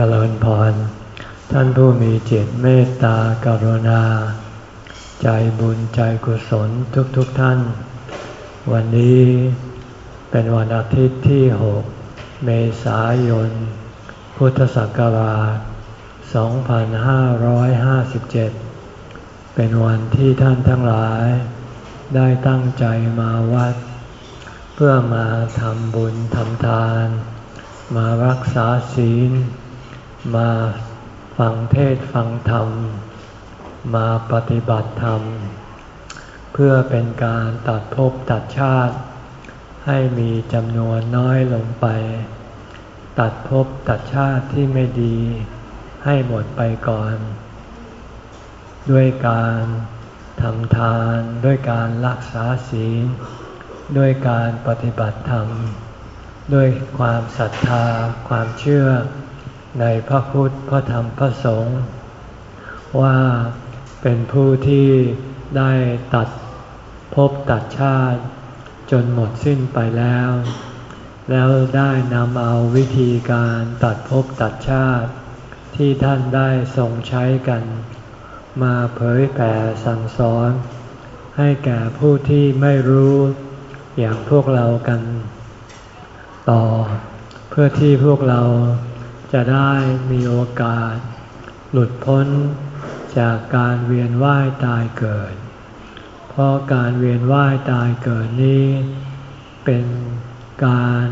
เจริญพร ท่านผู้มีจิตเมตตากรุณา ใจบุญใจกุศลทุกๆทท่าน วันนี้เป็นวันอาทิตย์ที่ 6 เมษายน พุทธศักราช 2557 เป็นวันที่ท่านทั้งหลาย ได้ตั้งใจมาวัด เพื่อมาทำบุญทำทาน มารักษาศีล มาฟังเทศฟังธรรม มาปฏิบัติธรรม เพื่อเป็นการตัดภพตัดชาติ ให้มีจำนวนน้อยลงไป ตัดภพตัดชาติที่ไม่ดี ให้หมดไปก่อน ด้วยการทำทานด้วยการรักษาศีล ด้วยการปฏิบัติธรรม ด้วยความศรัทธาความเชื่อ ในพระพุทธพระธรรมพระสงฆ์ว่าเป็นผู้ที่ได้ตัดภพตัดชาติ จนหมดสิ้นไปแล้ว แล้วได้นำเอาวิธีการตัดภพตัดชาติ ที่ท่านได้ทรงใช้กัน มาเผยแผ่สั่งสอน ให้แก่ผู้ที่ไม่รู้อย่างพวกเรากัน ต่อเพื่อที่พวกเรา จะได้มีโอกาส หลุดพ้นจากการเวียนว่ายตายเกิด เพราะการเวียนว่ายตายเกิดนี้ เป็นการ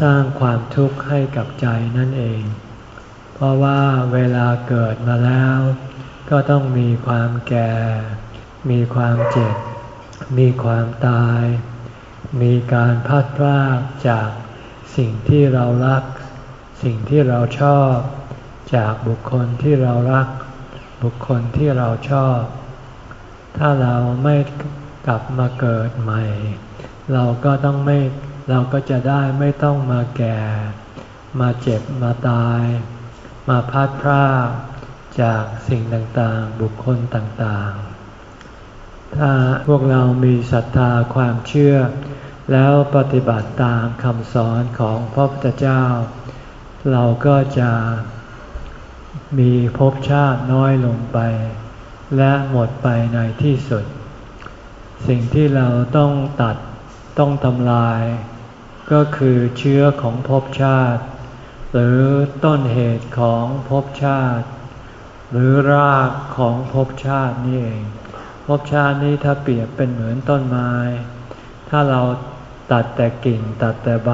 สร้างความทุกข์ให้กับใจนั่นเอง เพราะว่าเวลาเกิดมาแล้ว ก็ต้องมีความแก่ มีความเจ็บ มีความตาย มีการพัดพลากจากสิ่งที่เรารัก สิ่งที่เราชอบ จากบุคคลที่เรารัก บุคคลที่เราชอบ ถ้าเราไม่กลับมาเกิดใหม่ เราก็ต้องไม่เราก็จะได้ไม่ต้องมาแก่ มาเจ็บมาตาย มาพัดพรากจากสิ่งต่างๆ บุคคลต่างๆ ถ้าพวกเรามีศรัทธาความเชื่อ แล้วปฏิบัติตามคำสอนของพระพุทธเจ้า เราก็จะมีภพชาติน้อยลงไป และหมดไปในที่สุด สิ่งที่เราต้องตัดต้องทำลาย ก็คือเชื้อของภพชาติ หรือต้นเหตุของภพชาติ หรือรากของภพชาตินี่เองภพชาตินี้ถ้าเปรียบเป็นเหมือนต้นไม้ ถ้าเราตัดแต่กิ่งตัดแต่ใบ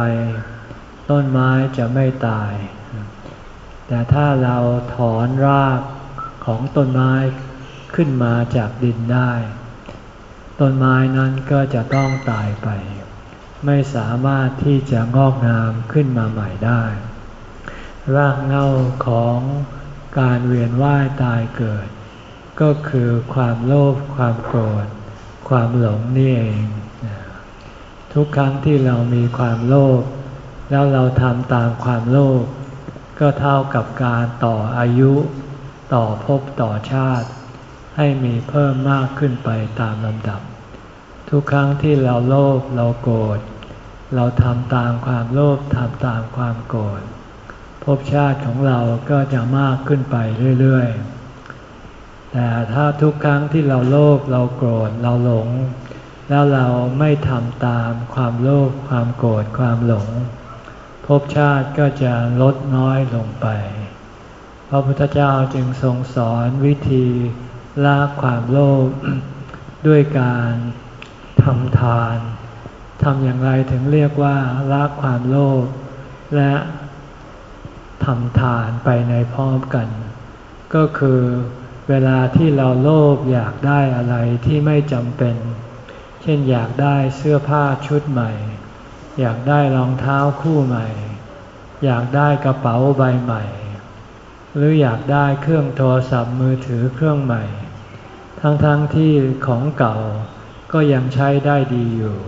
ต้นไม้จะไม่ตาย แต่ถ้าเราถอนรากของต้นไม้ขึ้นมาจากดินได้ ต้นไม้นั้นก็จะต้องตายไป ไม่สามารถที่จะงอกงามขึ้นมาใหม่ได้ รากเงาของการเวียนว่ายตายเกิด ก็คือความโลภความโกรธ ความหลงนี่เอง ทุกครั้งที่เรามีความโลภ แล้วเราทำตามความโลภก็เท่ากับการต่ออายุ ต่อภพต่อชาติ ให้มีเพิ่มมากขึ้นไปตามลำดับ ทุกครั้งที่เราโลภเราโกรธเราทำตามความโลภทำตามความโกรธภพชาติของเราก็จะมากขึ้นไปเรื่อยๆ แต่ถ้าทุกครั้งที่เราโลภเราโกรธเราหลง แล้วเราไม่ทำตามความโลภความโกรธความหลง ภพชาติก็จะลดน้อยลงไป พระพุทธเจ้าจึงทรงสอนวิธีละความโลภด้วยการทำทานทำอย่างไรถึงเรียกว่าละความโลภและทำทานไปในพร้อมกัน ก็คือเวลาที่เราโลภอยากได้อะไรที่ไม่จำเป็น เช่นอยากได้เสื้อผ้าชุดใหม่ อยากได้รองเท้าคู่ใหม่ อยากได้กระเป๋าใบใหม่ หรืออยากได้เครื่องโทรศัพท์มือถือเครื่องใหม่ ทั้งๆทที่ของเก่าก็ยังใช้ได้ดีอยู่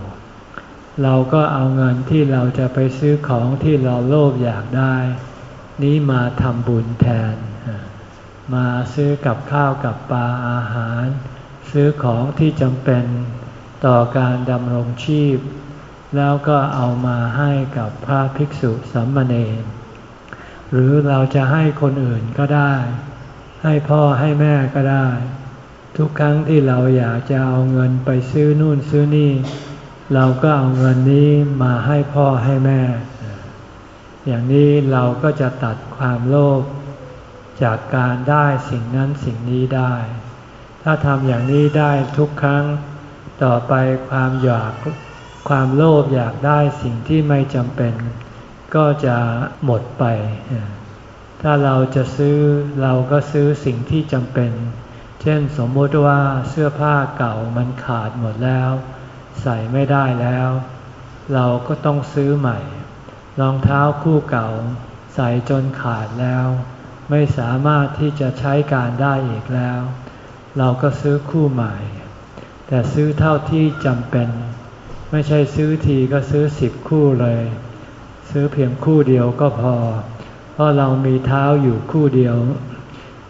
เราก็เอาเงินที่เราจะไปซื้อของที่เราโลภอยากได้ นี้มาทำบุญแทน มาซื้อกับข้าวกับปลาอาหาร ซื้อของที่จำเป็นต่อการดำรงชีพ แล้วก็เอามาให้กับพระภิกษุสามเณรหรือเราจะให้คนอื่นก็ได้ ให้พ่อให้แม่ก็ได้ ทุกครั้งที่เราอยากจะเอาเงินไปซื้อนู่นซื้อนี่ เราก็เอาเงินนี้มาให้พ่อให้แม่ อย่างนี้เราก็จะตัดความโลภจากการได้สิ่งนั้นสิ่งนี้ได้ ถ้าทำอย่างนี้ได้ทุกครั้งต่อไปความอยาก ความโลภอยากได้สิ่งที่ไม่จำเป็น ก็จะหมดไป ถ้าเราจะซื้อเราก็ซื้อสิ่งที่จำเป็น เช่นสมมติว่าเสื้อผ้าเก่ามันขาดหมดแล้ว ใส่ไม่ได้แล้ว เราก็ต้องซื้อใหม่ รองเท้าคู่เก่า ใส่จนขาดแล้ว ไม่สามารถที่จะใช้การได้อีกแล้ว เราก็ซื้อคู่ใหม่ แต่ซื้อเท่าที่จำเป็น ไม่ใช่ซื้อทีก็ซื้อสิบคู่เลย ซื้อเพียงคู่เดียวก็พอ เพราะเรามีเท้าอยู่คู่เดียว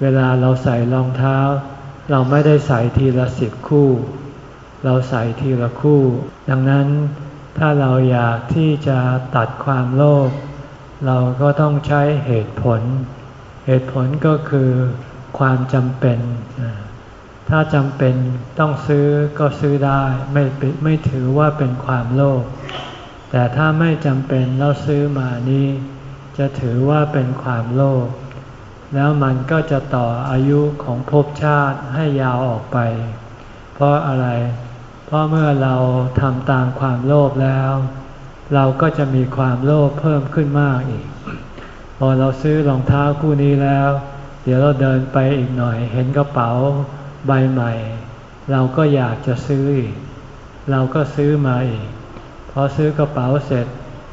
เวลาเราใส่รองเท้า เราไม่ได้ใส่ทีละสิบคู่ เราใส่ทีละคู่ ดังนั้นถ้าเราอยากที่จะตัดความโลภเราก็ต้องใช้เหตุผล เหตุผลก็คือความจำเป็น ถ้าจำเป็นต้องซื้อก็ซื้อได้ไม่ไม่ถือว่าเป็นความโลภแต่ถ้าไม่จำเป็นแล้วซื้อมานี้ จะถือว่าเป็นความโลภแล้วมันก็จะต่ออายุของภพชาติให้ยาวออกไป เพราะอะไร เพราะเมื่อเราทำตามความโลภแล้ว เราก็จะมีความโลภเพิ่มขึ้นมากอีก พอเราซื้อรองเท้าคู่นี้แล้ว เดี๋ยวเราเดินไปอีกหน่อยเห็นกระเป๋า ใบใหม่ เราก็อยากจะซื้ออีกเราก็ซื้อมาอีก พอซื้อกระเป๋าเสร็จ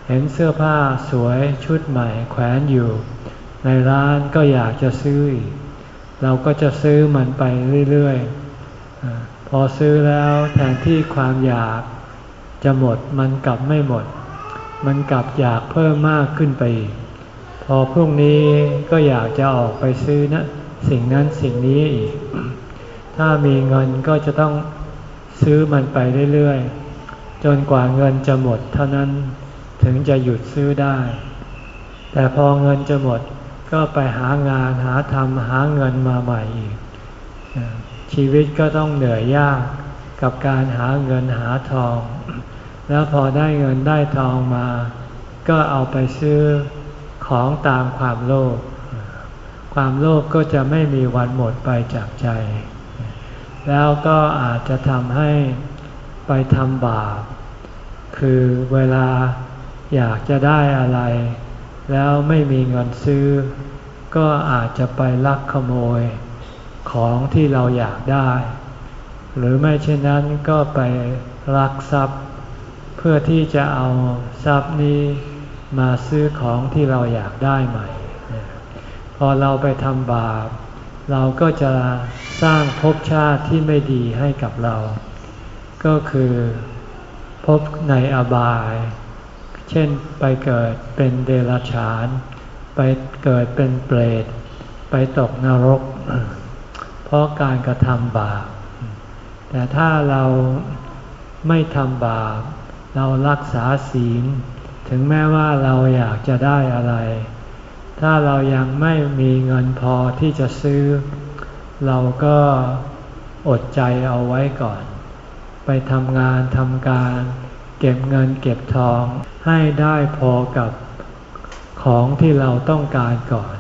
เห็นเสื้อผ้าสวยชุดใหม่แขวนอยู่ ในร้านก็อยากจะซื้ออีก เราก็จะซื้อมันไปเรื่อยๆ พอซื้อแล้วแทนที่ความอยากจะหมดมันกลับไม่หมด มันกลับอยากเพิ่มมากขึ้นไปอีก พอพรุ่งนี้ก็อยากจะออกไปซื้อนะสิ่งนั้นสิ่งนี้อีก ถ้ามีเงินก็จะต้องซื้อมันไปเรื่อยๆ จนกว่าเงินจะหมดเท่านั้นถึงจะหยุดซื้อได้ แต่พอเงินจะหมดก็ไปหางานหาทำหาเงินมาใหม่อีก ชีวิตก็ต้องเหนื่อยยากกับการหาเงินหาทอง แล้วพอได้เงินได้ทองมา ก็เอาไปซื้อของตามความโลภความโลภก็จะไม่มีวันหมดไปจากใจ แล้วก็อาจจะทำให้ไปทำบาป คือเวลาอยากจะได้อะไร แล้วไม่มีเงินซื้อ ก็อาจจะไปลักขโมยของที่เราอยากได้ หรือไม่เช่นนั้นก็ไปลักทรัพย์ เพื่อที่จะเอาทรัพย์นี้มาซื้อของที่เราอยากได้ใหม่ พอเราไปทำบาป เราก็จะสร้างภพชาติที่ไม่ดีให้กับเรา ก็คือภพในอบาย เช่นไปเกิดเป็นเดรัจฉาน ไปเกิดเป็นเปรต ไปตกนรก เพราะการกระทำบาป แต่ถ้าเราไม่ทำบาป เรารักษาศีล ถึงแม้ว่าเราอยากจะได้อะไร ถ้าเรายังไม่มีเงินพอที่จะซื้อ เราก็อดใจเอาไว้ก่อน ไปทำงานทำการ เก็บเงินเก็บทองให้ได้พอกับของที่เราต้องการก่อน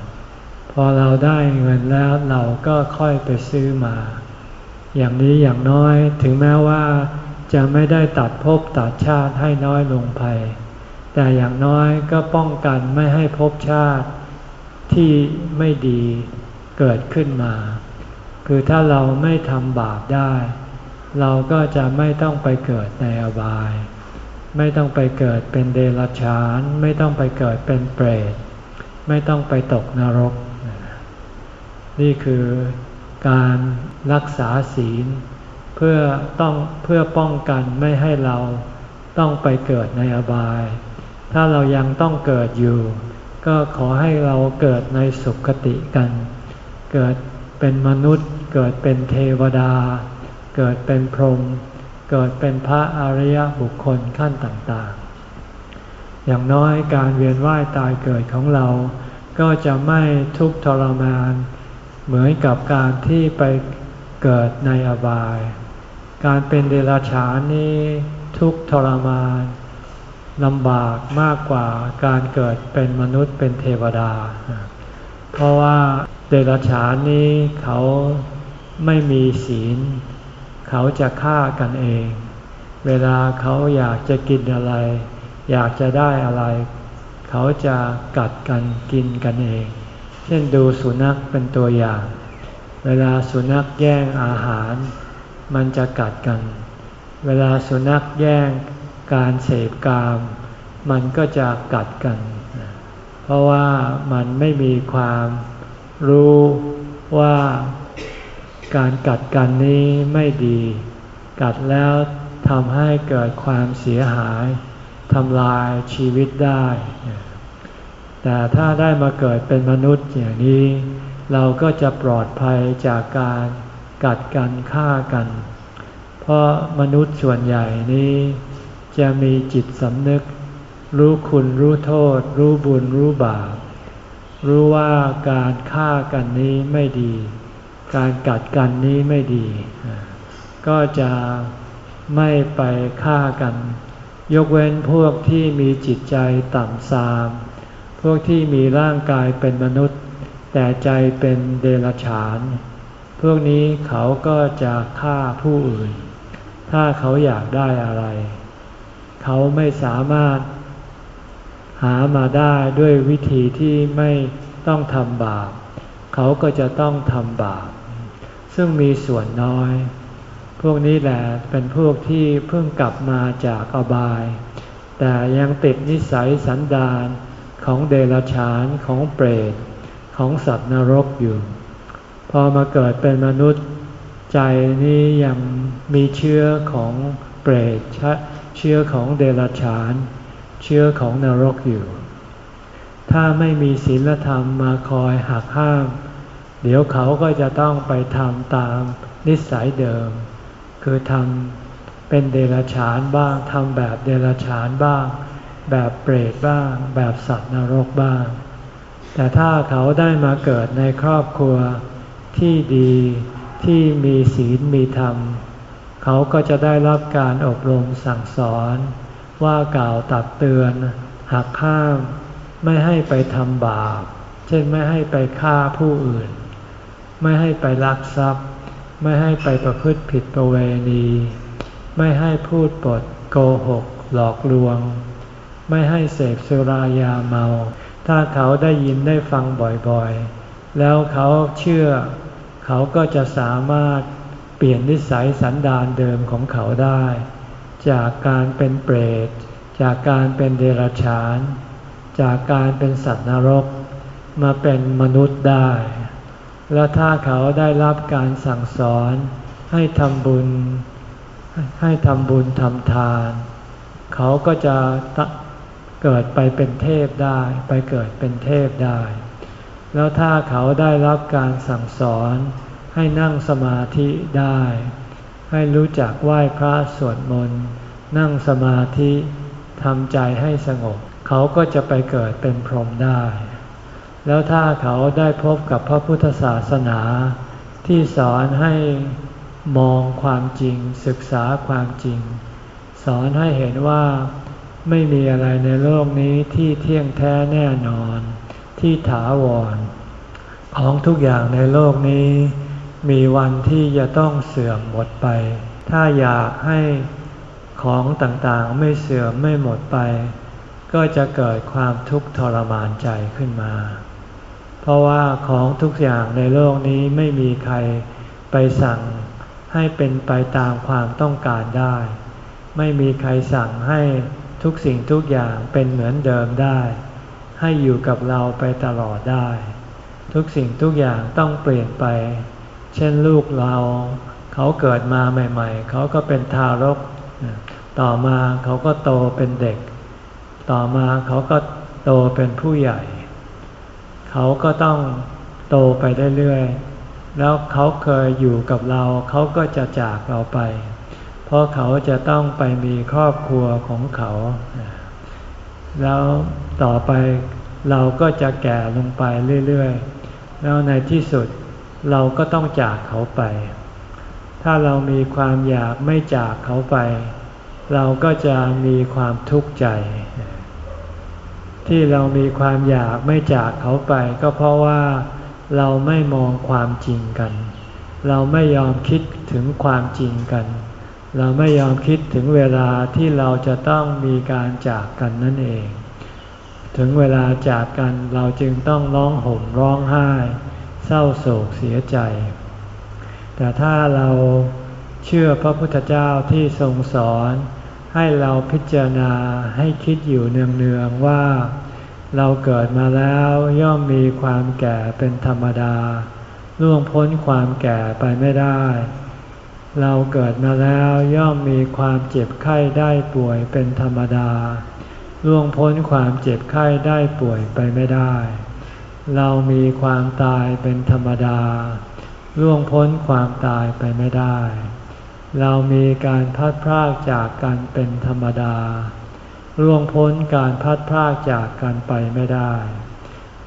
พอเราได้เงินแล้วเราก็ค่อยไปซื้อมา อย่างนี้อย่างน้อยถึงแม้ว่าจะไม่ได้ตัดภพตัดชาติให้น้อยลงไป แต่อย่างน้อยก็ป้องกันไม่ให้ภพชาติ ที่ไม่ดีเกิดขึ้นมา คือถ้าเราไม่ทำบาปได้ เราก็จะไม่ต้องไปเกิดในอบาย ไม่ต้องไปเกิดเป็นเดรัจฉาน ไม่ต้องไปเกิดเป็นเปรต ไม่ต้องไปตกนรก นี่คือการรักษาศีล เพื่อต้องเพื่อป้องกันไม่ให้เราต้องไปเกิดในอบาย ถ้าเรายังต้องเกิดอยู่ ก็ขอให้เราเกิดในสุคติกัน เกิดเป็นมนุษย์ เกิดเป็นเทวดา เกิดเป็นพรหม เกิดเป็นพระอริยบุคคลขั้นต่างๆ อย่างน้อยการเวียนว่ายตายเกิดของเรา ก็จะไม่ทุกข์ทรมาน เหมือนกับการที่ไปเกิดในอบาย การเป็นเดรัจฉานนี้ทุกข์ทรมาน ลำบากมากกว่าการเกิดเป็นมนุษย์เป็นเทวดา เพราะว่าเดรัจฉานนี้เขาไม่มีศีล เขาจะฆ่ากันเอง เวลาเขาอยากจะกินอะไร อยากจะได้อะไร เขาจะกัดกันกินกันเอง เช่นดูสุนัขเป็นตัวอย่าง เวลาสุนัขแย่งอาหาร มันจะกัดกัน เวลาสุนัขแย่ง การเสพกาม มันก็จะกัดกัน เพราะว่ามันไม่มีความรู้ว่าการกัดกันนี้ไม่ดี กัดแล้วทำให้เกิดความเสียหายทำลายชีวิตได้ แต่ถ้าได้มาเกิดเป็นมนุษย์อย่างนี้ เราก็จะปลอดภัยจากการกัดกันฆ่ากัน เพราะมนุษย์ส่วนใหญ่นี้ จะมีจิตสำนึก รู้คุณรู้โทษ รู้บุญรู้บาป รู้ว่าการฆ่ากันนี้ไม่ดี การกัดกันนี้ไม่ดี ก็จะไม่ไปฆ่ากัน ยกเว้นพวกที่มีจิตใจต่ำทราม พวกที่มีร่างกายเป็นมนุษย์ แต่ใจเป็นเดรัจฉาน พวกนี้เขาก็จะฆ่าผู้อื่น ถ้าเขาอยากได้อะไร เขาไม่สามารถหามาได้ด้วยวิธีที่ไม่ต้องทำบาป เขาก็จะต้องทำบาป ซึ่งมีส่วนน้อย พวกนี้แหละเป็นพวกที่เพิ่งกลับมาจากอบาย แต่ยังติดนิสัยสันดานของเดรัจฉานของเปรตของสัตว์นรกอยู่ พอมาเกิดเป็นมนุษย์ ใจนี้ยังมีเชื้อของเปรต เชื้อของเดรัจฉาน เชื้อของนรกอยู่ ถ้าไม่มีศีลธรรมมาคอยหักห้าม เดี๋ยวเขาก็จะต้องไปทำตามนิสัยเดิม คือทำเป็นเดรัจฉานบ้างทำแบบเดรัจฉานบ้าง แบบเปรตบ้าง แบบสัตว์นรกบ้าง แต่ถ้าเขาได้มาเกิดในครอบครัวที่ดีที่มีศีลมีธรรม เขาก็จะได้รับการอบรมสั่งสอน ว่ากล่าวตักเตือน หักข้าม ไม่ให้ไปทำบาป เช่นไม่ให้ไปฆ่าผู้อื่น ไม่ให้ไปลักทรัพย์ ไม่ให้ไปประพฤติผิดประเวณี ไม่ให้พูดปดโกหก หลอกลวง ไม่ให้เสพสุรายาเมา ถ้าเขาได้ยินได้ฟังบ่อยๆ แล้วเขาเชื่อ เขาก็จะสามารถ ปลี่ยนนิสัยสันดานเดิมของเขาได้ จากการเป็นเปรต จากการเป็นเดรัจฉาน จากการเป็นสัตว์นรก มาเป็นมนุษย์ได้ แล้วถ้าเขาได้รับการสั่งสอนให้ทำบุญ ให้ทำบุญทำทาน เขาก็จะเกิดไปเป็นเทพได้ ไปเกิดเป็นเทพได้ แล้วถ้าเขาได้รับการสั่งสอน ให้นั่งสมาธิได้ ให้รู้จักไหว้พระสวดมนต์ นั่งสมาธิทำใจให้สงบ เขาก็จะไปเกิดเป็นพรหมได้ แล้วถ้าเขาได้พบกับพระพุทธศาสนา ที่สอนให้มองความจริงศึกษาความจริง สอนให้เห็นว่าไม่มีอะไรในโลกนี้ที่เที่ยงแท้แน่นอน ที่ถาวร ของทุกอย่างในโลกนี้ มีวันที่จะต้องเสื่อมหมดไป ถ้าอยากให้ของต่างๆไม่เสื่อมไม่หมดไป ก็จะเกิดความทุกข์ทรมานใจขึ้นมา เพราะว่าของทุกอย่างในโลกนี้ไม่มีใครไปสั่งให้เป็นไปตามความต้องการได้ ไม่มีใครสั่งให้ทุกสิ่งทุกอย่างเป็นเหมือนเดิมได้ ให้อยู่กับเราไปตลอดได้ ทุกสิ่งทุกอย่างต้องเปลี่ยนไป เช่นลูกเรา เขาเกิดมาใหม่ ๆ เขาก็เป็นทารก ต่อมาเขาก็โตเป็นเด็ก ต่อมาเขาก็โตเป็นผู้ใหญ่ เขาก็ต้องโตไปเรื่อยๆ แล้วเขาเคยอยู่กับเรา เขาก็จะจากเราไป เพราะเขาจะต้องไปมีครอบครัวของเขา แล้วต่อไปเราก็จะแก่ลงไปเรื่อยๆ แล้วในที่สุด เราก็ต้องจากเขาไป ถ้าเรามีความอยากไม่จากเขาไป เราก็จะมีความทุกข์ใจ ที่เรามีความอยากไม่จากเขาไป ก็เพราะว่าเราไม่มองความจริงกัน เราไม่ยอมคิดถึงความจริงกัน เราไม่ยอมคิดถึงเวลาที่เราจะต้องมีการจากกันนั่นเอง ถึงเวลาจากกันเราจึงต้องร้องห่มร้องไห้ ศร้าโศกเสียใจ แต่ถ้าเราเชื่อพระพุทธเจ้าที่ทรงสอน ให้เราพิจารณาให้คิดอยู่เนืองๆว่า เราเกิดมาแล้วย่อมมีความแก่เป็นธรรมดาล่วงพ้นความแก่ไปไม่ได้ เราเกิดมาแล้วย่อมมีความเจ็บไข้ได้ป่วยเป็นธรรมดาล่วงพ้นความเจ็บไข้ได้ป่วยไปไม่ได้ เรามีความตายเป็นธรรมดา ล่วงพ้นความตายไปไม่ได้ เรามีการพัดพรากจากกันเป็นธรรมดา ล่วงพ้นการพัดพรากจากกันไปไม่ได้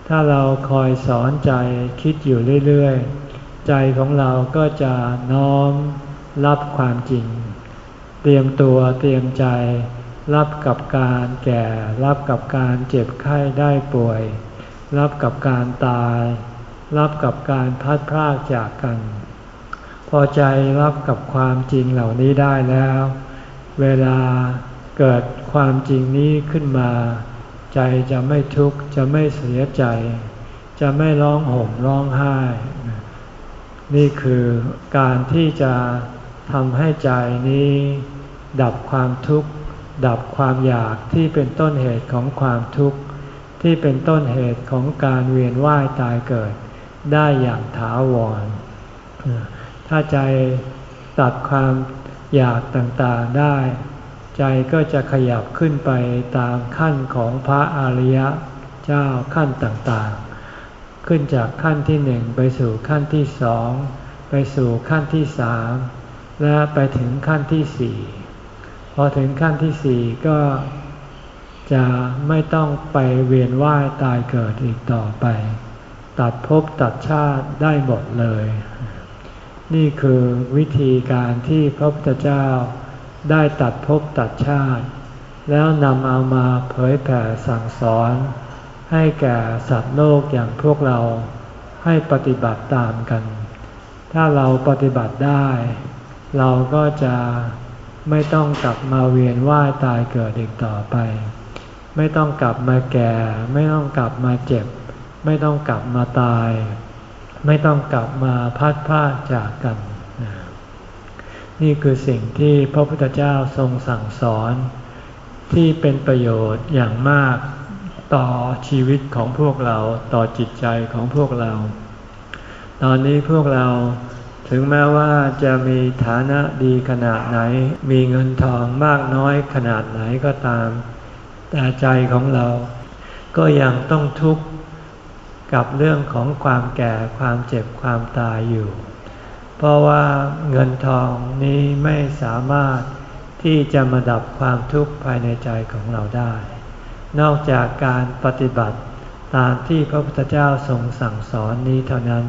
ถ้าเราคอยสอนใจคิดอยู่เรื่อยๆ ใจของเราก็จะน้อมรับความจริง เตรียมตัวเตรียมใจรับกับการแก่ รับกับการเจ็บไข้ได้ป่วย รับกับการตาย รับกับการพัดพรากจากกัน พอใจรับกับความจริงเหล่านี้ได้แล้ว เวลาเกิดความจริงนี้ขึ้นมา ใจจะไม่ทุกข์จะไม่เสียใจ จะไม่ร้องห่มร้องไห้ นี่คือการที่จะทำให้ใจนี้ ดับความทุกข์ ดับความอยากที่เป็นต้นเหตุของความทุกข์ ที่เป็นต้นเหตุของการเวียนว่ายตายเกิด ได้อย่างถาวร ถ้าใจตัดความอยากต่างๆได้ ใจก็จะขยับขึ้นไปตามขั้นของพระอริยะเจ้าขั้นต่างๆ ขึ้นจากขั้นที่หนึ่งไปสู่ขั้นที่สองไปสู่ขั้นที่สามและไปถึงขั้นที่สี่พอถึงขั้นที่สี่ก็ จะไม่ต้องไปเวียนว่ายตายเกิดอีกต่อไป ตัดภพตัดชาติได้หมดเลย นี่คือวิธีการที่พระพุทธเจ้าได้ตัดภพตัดชาติ แล้วนำเอามาเผยแผ่สั่งสอน ให้แก่สัตว์โลกอย่างพวกเราให้ปฏิบัติตามกัน ถ้าเราปฏิบัติได้ เราก็จะไม่ต้องกลับมาเวียนว่ายตายเกิดอีกต่อไป ไม่ต้องกลับมาแก่ ไม่ต้องกลับมาเจ็บ ไม่ต้องกลับมาตาย ไม่ต้องกลับมาพัดพาจากกัน นี่คือสิ่งที่พระพุทธเจ้าทรงสั่งสอน ที่เป็นประโยชน์อย่างมากต่อชีวิตของพวกเราต่อจิตใจของพวกเรา ตอนนี้พวกเราถึงแม้ว่าจะมีฐานะดีขนาดไหน มีเงินทองมากน้อยขนาดไหนก็ตาม แต่ใจของเรา ก็ยังต้องทุกข์กับเรื่องของความแก่ความเจ็บความตายอยู่ เพราะว่าเงินทองนี้ไม่สามารถที่จะมาดับความทุกข์ภายในใจของเราได้ นอกจากการปฏิบัติตามที่พระพุทธเจ้าทรงสั่งสอนนี้เท่านั้น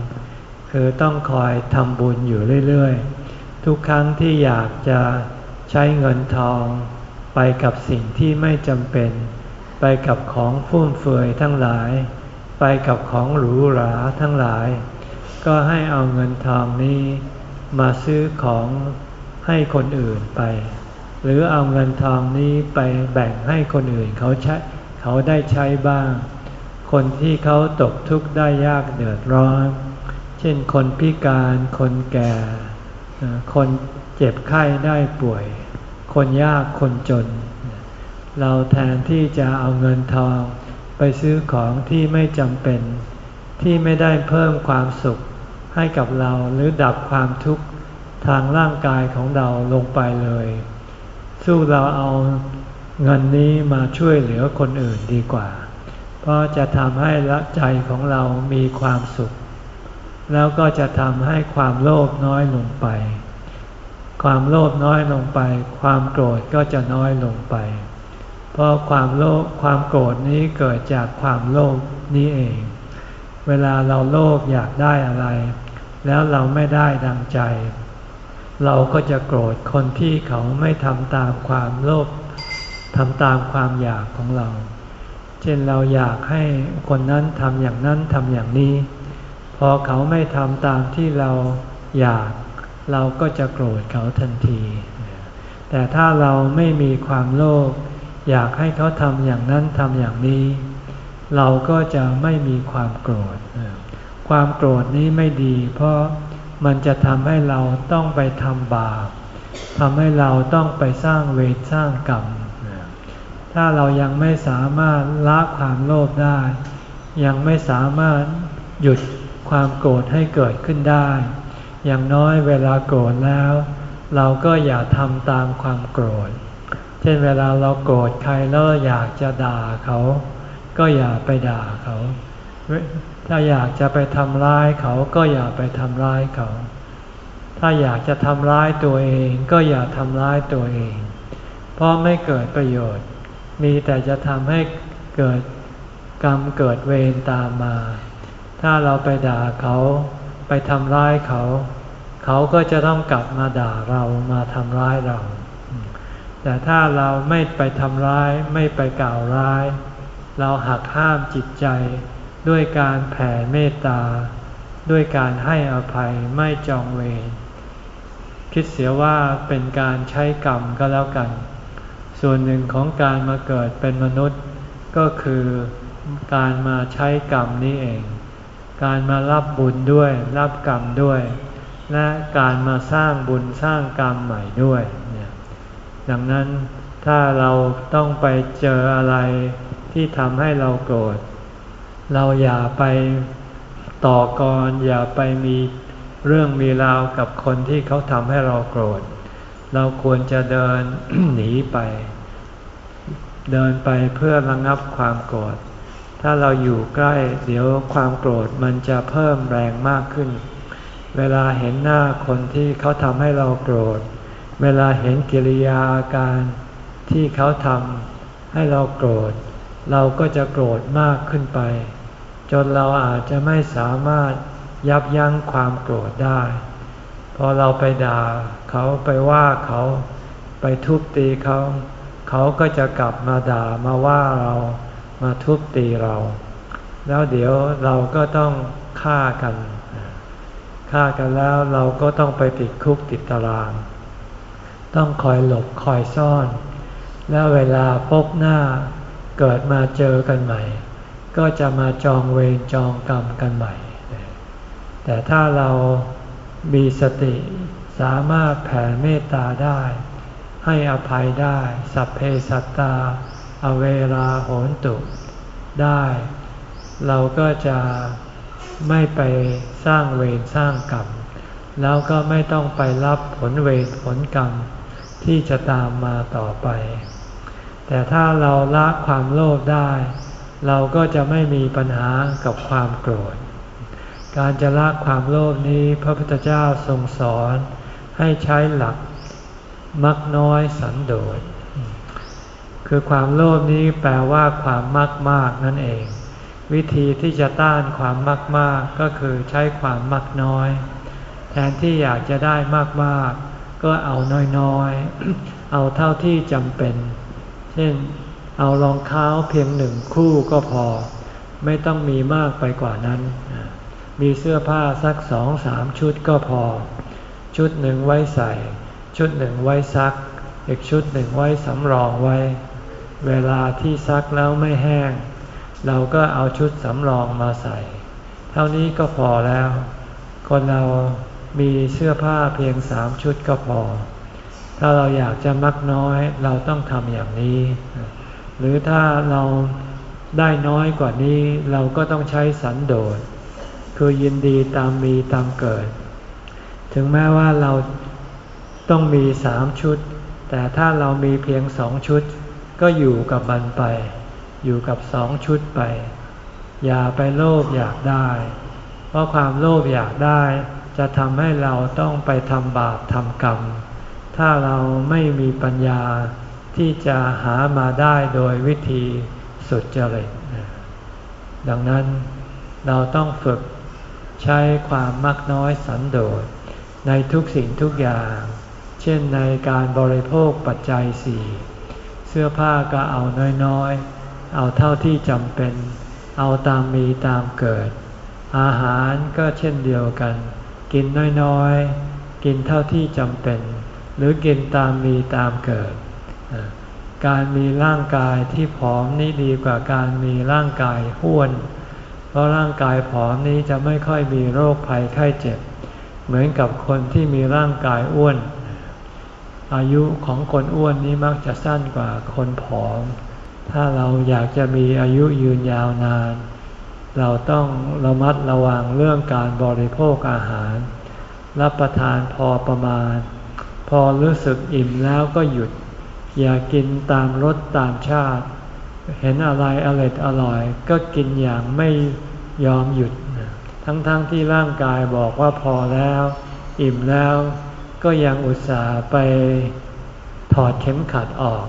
คือต้องคอยทำบุญอยู่เรื่อย ๆ ทุกครั้งที่อยากจะใช้เงินทอง ไปกับสิ่งที่ไม่จำเป็น ไปกับของฟุ่มเฟือยทั้งหลาย ไปกับของหรูหราทั้งหลาย ก็ให้เอาเงินทองนี้ มาซื้อของให้คนอื่นไป หรือเอาเงินทองนี้ไปแบ่งให้คนอื่นเขาใช้เขาได้ใช้บ้าง คนที่เขาตกทุกข์ได้ยากเดือดร้อน เช่นคนพิการคนแก่ คนเจ็บไข้ได้ป่วย คนยากคนจน เราแทนที่จะเอาเงินทองไปซื้อของที่ไม่จำเป็น ที่ไม่ได้เพิ่มความสุขให้กับเราหรือดับความทุกข์ทางร่างกายของเราลงไปเลย สู้เราเอาเงินนี้มาช่วยเหลือคนอื่นดีกว่า เพราะจะทำให้ละใจของเรามีความสุข แล้วก็จะทำให้ความโลภน้อยลงไป ความโลภน้อยลงไป ความโกรธก็จะน้อยลงไป เพราะความโลภความโกรธนี้เกิดจากความโลภนี้เอง เวลาเราโลภอยากได้อะไร แล้วเราไม่ได้ดังใจ เราก็จะโกรธคนที่เขาไม่ทำตามความโลภทำตามความอยากของเรา เช่นเราอยากให้คนนั้นทำอย่างนั้นทำอย่างนี้ พอเขาไม่ทำตามที่เราอยาก เราก็จะโกรธเขาทันที แต่ถ้าเราไม่มีความโลภอยากให้เขาทำอย่างนั้นทำอย่างนี้ เราก็จะไม่มีความโกรธ ความโกรธนี้ไม่ดี เพราะมันจะทำให้เราต้องไปทำบาปทำให้เราต้องไปสร้างเวรสร้างกรรม ถ้าเรายังไม่สามารถละความโลภได้ ยังไม่สามารถหยุดความโกรธให้เกิดขึ้นได้ อย่างน้อยเวลาโกรธแล้ว เราก็อย่าทำตามความโกรธ เช่นเวลาเราโกรธใครแล้วอยากจะด่าเขา ก็อย่าไปด่าเขา ถ้าอยากจะไปทำร้ายเขาก็อย่าไปทำร้ายเขา ถ้าอยากจะทำร้ายตัวเองก็อย่าทำร้ายตัวเอง เพราะไม่เกิดประโยชน์ มีแต่จะทำให้เกิดกรรมเกิดเวรตามมา ถ้าเราไปด่าเขาไปทำร้ายเขา เขาก็จะต้องกลับมาด่าเรามาทำร้ายเรา แต่ถ้าเราไม่ไปทำร้ายไม่ไปกล่าวร้าย เราหักห้ามจิตใจ ด้วยการแผ่เมตตา ด้วยการให้อภัยไม่จองเวรคิดเสียว่าเป็นการใช้กรรมก็แล้วกัน ส่วนหนึ่งของการมาเกิดเป็นมนุษย์ ก็คือการมาใช้กรรมนี้เอง การมารับบุญด้วยรับกรรมด้วย และการมาสร้างบุญสร้างกรรมใหม่ด้วยเนี่ยดังนั้นถ้าเราต้องไปเจออะไรที่ทำให้เราโกรธ เราอย่าไปต่อกรอย่าไปมีเรื่องมีราวกับคนที่เขาทำให้เราโกรธ เราควรจะเดินหนีไป เดินไปเพื่อระงับความโกรธ ถ้าเราอยู่ใกล้เดี๋ยวความโกรธมันจะเพิ่มแรงมากขึ้น เวลาเห็นหน้าคนที่เขาทำให้เราโกรธ เวลาเห็นกิริยาอาการที่เขาทำให้เราโกรธ เราก็จะโกรธมากขึ้นไป จนเราอาจจะไม่สามารถยับยั้งความโกรธได้ พอเราไปด่าเขาไปว่าเขาไปทุบตีเขา เขาก็จะกลับมาด่ามาว่าเรามาทุบตีเรา แล้วเดี๋ยวเราก็ต้องฆ่ากัน ฆ่ากันแล้วเราก็ต้องไปติดคุกติดตาราง ต้องคอยหลบคอยซ่อน แล้วเวลาพบหน้าเกิดมาเจอกันใหม่ ก็จะมาจองเวรจองกรรมกันใหม่ แต่ถ้าเรามีสติสามารถแผ่เมตตาได้ ให้อภัยได้ สัพเพสัตตา อเวราโหนตุได้ เราก็จะ ไม่ไปสร้างเวรสร้างกรรม แล้วก็ไม่ต้องไปรับผลเวรผลกรรมที่จะตามมาต่อไป แต่ถ้าเราละความโลภได้ เราก็จะไม่มีปัญหากับความโกรธ การจะละความโลภนี้พระพุทธเจ้าทรงสอนให้ใช้หลักมักน้อยสันโดษ คือความโลภนี้แปลว่าความมากมากนั่นเอง วิธีที่จะต้านความมากมากก็คือใช้ความมักน้อย แทนที่อยากจะได้มากมากก็เอาน้อยๆ เอาเท่าที่จำเป็น เช่น เอารองเท้าเพียงหนึ่งคู่ก็พอ ไม่ต้องมีมากไปกว่านั้น มีเสื้อผ้าสักสองสามชุดก็พอ ชุดหนึ่งไว้ใส่ ชุดหนึ่งไว้ซัก อีกชุดหนึ่งไว้สำรองไว้ เวลาที่ซักแล้วไม่แห้ง เราก็เอาชุดสำรองมาใส่ เท่านี้ก็พอแล้ว คนเรามีเสื้อผ้าเพียงสามชุดก็พอ ถ้าเราอยากจะมักน้อยเราต้องทำอย่างนี้ หรือถ้าเราได้น้อยกว่านี้เราก็ต้องใช้สันโดษ คือยินดีตามมีตามเกิด ถึงแม้ว่าเราต้องมีสามชุด แต่ถ้าเรามีเพียงสองชุด ก็อยู่กับมันไป อยู่กับสองชุดไป อย่าไปโลภอยากได้ เพราะความโลภอยากได้ จะทำให้เราต้องไปทำบาปทำกรรม ถ้าเราไม่มีปัญญาที่จะหามาได้โดยวิธีสุดจริตดังนั้นเราต้องฝึกใช้ความมักน้อยสันโดษในทุกสิ่งทุกอย่าง เช่นในการบริโภคปัจจัยสี่เสื้อผ้าก็เอาน้อยๆ เอาเท่าที่จำเป็น เอาตามมีตามเกิด อาหารก็เช่นเดียวกัน กินน้อยๆ กินเท่าที่จำเป็น หรือกินตามมีตามเกิด การมีร่างกายที่ผอมนี่ดีกว่าการมีร่างกายห้วน เพราะร่างกายผอมนี้จะไม่ค่อยมีโรคภัยไข้เจ็บ เหมือนกับคนที่มีร่างกายอ้วน อายุของคนอ้วนนี้มักจะสั้นกว่าคนผอม ถ้าเราอยากจะมีอายุยืนยาวนาน เราต้องระมัดระวังเรื่องการบริโภคอาหาร รับประทานพอประมาณ พอรู้สึกอิ่มแล้วก็หยุด อย่ากินตามรสตามชาติ เห็นอะไรอร่อยอร่อย ก็กินอย่างไม่ยอมหยุด ทั้งๆทที่ร่างกายบอกว่าพอแล้ว อิ่มแล้ว ก็ยังอุตส่าห์ไปถอดเข็มขัดออก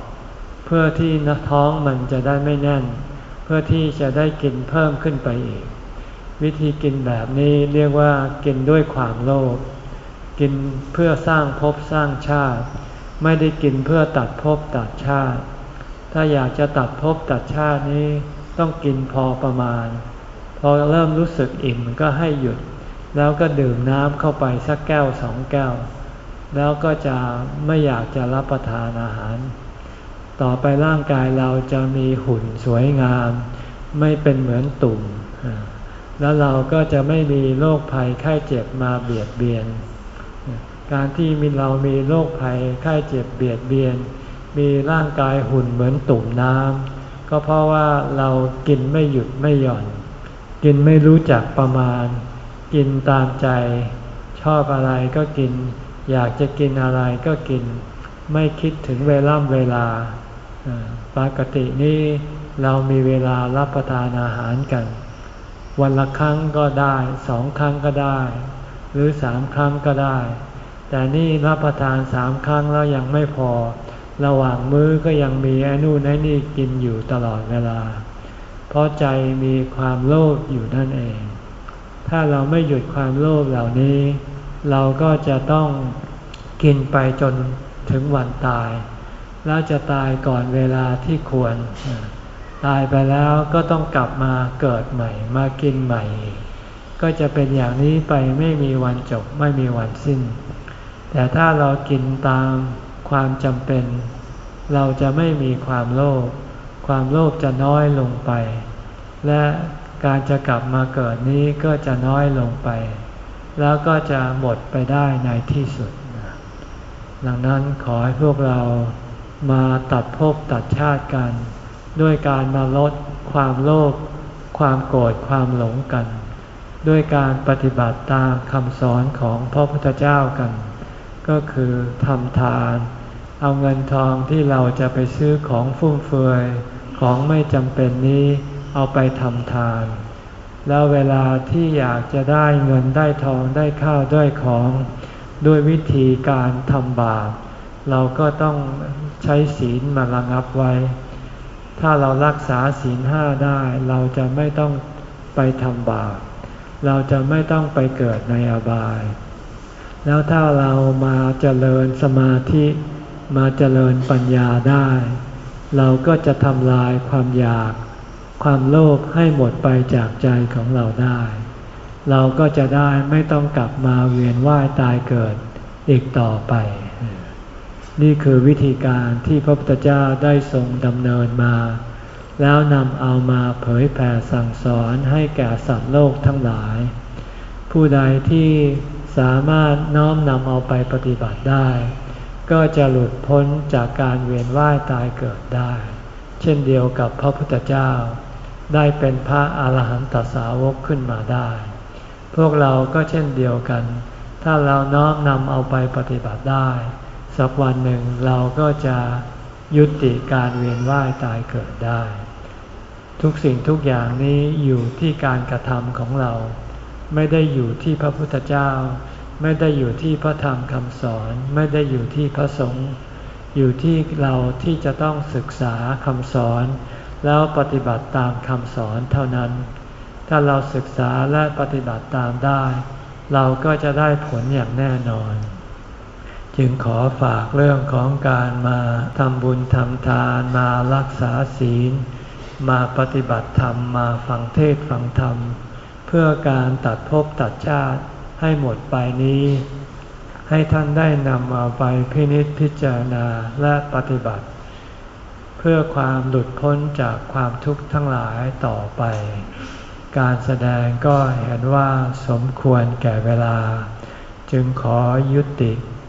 เพื่อที่นท้องมันจะได้ไม่แน่น เพื่อที่จะได้กินเพิ่มขึ้นไปอีก วิธีกินแบบนี้เรียกว่ากินด้วยความโลภกินเพื่อสร้างภพสร้างชาติ ไม่ได้กินเพื่อตัดภพตัดชาติ ถ้าอยากจะตัดภพตัดชาตินี้ต้องกินพอประมาณ พอเริ่มรู้สึกอิ่มก็ให้หยุด แล้วก็ดื่มน้ำเข้าไปสักแก้วสองแก้ว แล้วก็จะไม่อยากจะรับประทานอาหาร ต่อไปร่างกายเราจะมีหุ่นสวยงาม ไม่เป็นเหมือนตุ่ม แล้วเราก็จะไม่มีโรคภัยไข้เจ็บมาเบียดเบียน การที่มีเรามีโรคภัยไข้เจ็บเบียดเบียน มีร่างกายหุ่นเหมือนตุ่มน้ำก็เพราะว่าเรากินไม่หยุดไม่หย่อน กินไม่รู้จักประมาณ กินตามใจ ชอบอะไรก็กิน อยากจะกินอะไรก็กิน ไม่คิดถึงเวลาเวลา ปกตินี่เรามีเวลารับประทานอาหารกัน วันละครั้งก็ได้สองครั้งก็ได้ หรือสามครั้งก็ได้ แต่นี่รับประทานสามครั้งแล้วยังไม่พอ ระหว่างมื้อก็ยังมีไอ้นู่นไอ้นี่กินอยู่ตลอดเวลา เพราะใจมีความโลภอยู่นั่นเอง ถ้าเราไม่หยุดความโลภเหล่านี้ เราก็จะต้องกินไปจนถึงวันตาย แล้วจะตายก่อนเวลาที่ควร ตายไปแล้วก็ต้องกลับมาเกิดใหม่ มากินใหม่ ก็จะเป็นอย่างนี้ไปไม่มีวันจบไม่มีวันสิ้น แต่ถ้าเรากินตามความจำเป็น เราจะไม่มีความโลภความโลภจะน้อยลงไป และการจะกลับมาเกิดนี้ก็จะน้อยลงไป แล้วก็จะหมดไปได้ในที่สุด ดังนั้นขอให้พวกเรา มาตัดภพตัดชาติกัน ด้วยการมาลดความโลภความโกรธความหลงกัน ด้วยการปฏิบัติตามคำสอนของพระพุทธเจ้ากัน ก็คือทำทาน เอาเงินทองที่เราจะไปซื้อของฟุ่มเฟือยของไม่จำเป็นนี้เอาไปทำทาน แล้วเวลาที่อยากจะได้เงินได้ทองได้ข้าวได้ของ ด้วยวิธีการทำบาปเราก็ต้อง ใช้ศีลมาระงับไว้ ถ้าเรารักษาศีลห้าได้เราจะไม่ต้องไปทำบาปเราจะไม่ต้องไปเกิดในอบาย แล้วถ้าเรามาเจริญสมาธิมาเจริญปัญญาได้ เราก็จะทำลายความอยาก ความโลภให้หมดไปจากใจของเราได้ เราก็จะได้ไม่ต้องกลับมาเวียนว่ายตายเกิดอีกต่อไป นี่คือวิธีการที่พระพุทธเจ้าได้ทรงดำเนินมา แล้วนำเอามาเผยแผ่สั่งสอนให้แก่สัตว์โลกทั้งหลาย ผู้ใดที่สามารถน้อมนำเอาไปปฏิบัติได้ ก็จะหลุดพ้นจากการเวียนว่ายตายเกิดได้ เช่นเดียวกับพระพุทธเจ้า ได้เป็นพระอาหารหันตสาวกขึ้นมาได้ พวกเราก็เช่นเดียวกัน ถ้าเราน้อมนำเอาไปปฏิบัติได้ สักวันหนึ่งเราก็จะยุติการเวียนว่ายตายเกิดได้ ทุกสิ่งทุกอย่างนี้อยู่ที่การกระทำของเรา ไม่ได้อยู่ที่พระพุทธเจ้า ไม่ได้อยู่ที่พระธรรมคำสอน ไม่ได้อยู่ที่พระสงฆ์อยู่ที่เราที่จะต้องศึกษาคำสอน แล้วปฏิบัติตามคำสอนเท่านั้น ถ้าเราศึกษาและปฏิบัติตามได้ เราก็จะได้ผลอย่างแน่นอน จึงขอฝากเรื่องของการมาทำบุญทำทานมารักษาศีล มาปฏิบัติธรรมมาฟังเทศฟังธรรม เพื่อการตัดภพตัดชาติให้หมดไปนี้ ให้ท่านได้นำเอาไปพินิจพิจารณาและปฏิบัติ เพื่อความหลุดพ้นจากความทุกข์ทั้งหลายต่อไป การแสดงก็เห็นว่าสมควรแก่เวลา จึงขอยุติ